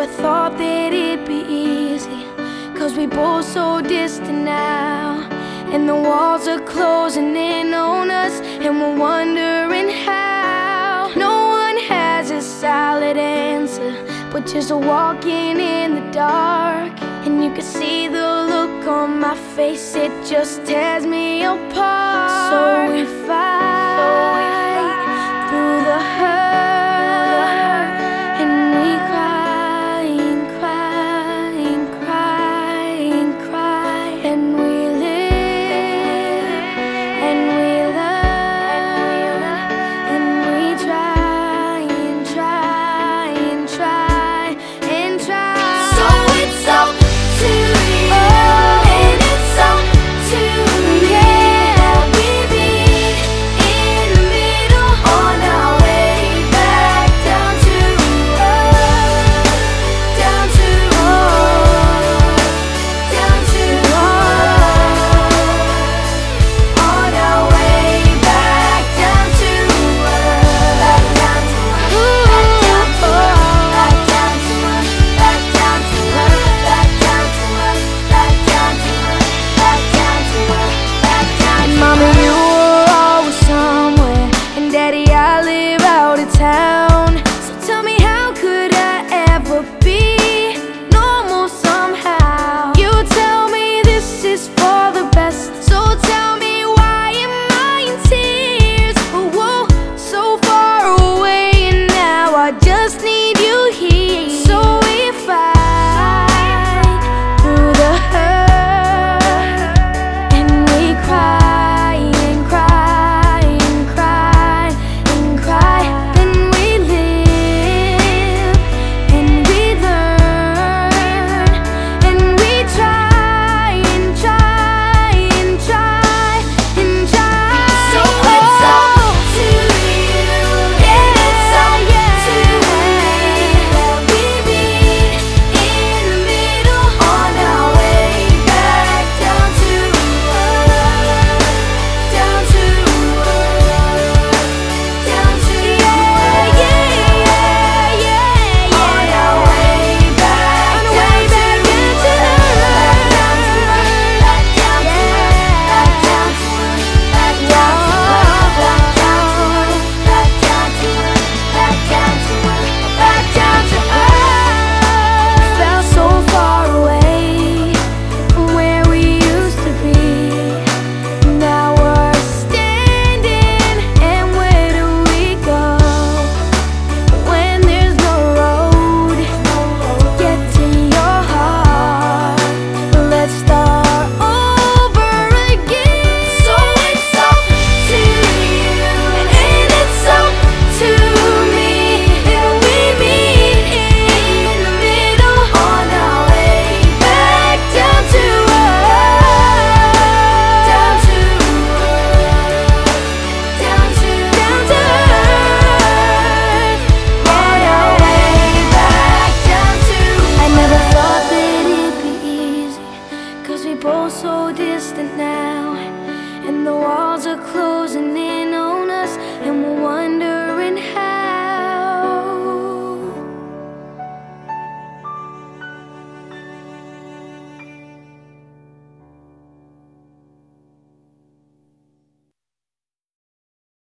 never thought that it'd be easy. Cause we both so distant now. And the walls are closing in on us, and we're wondering how. No one has a solid answer, but just walking in the dark. And you can see the look on my face, it just tears me apart. So we fight. So you here.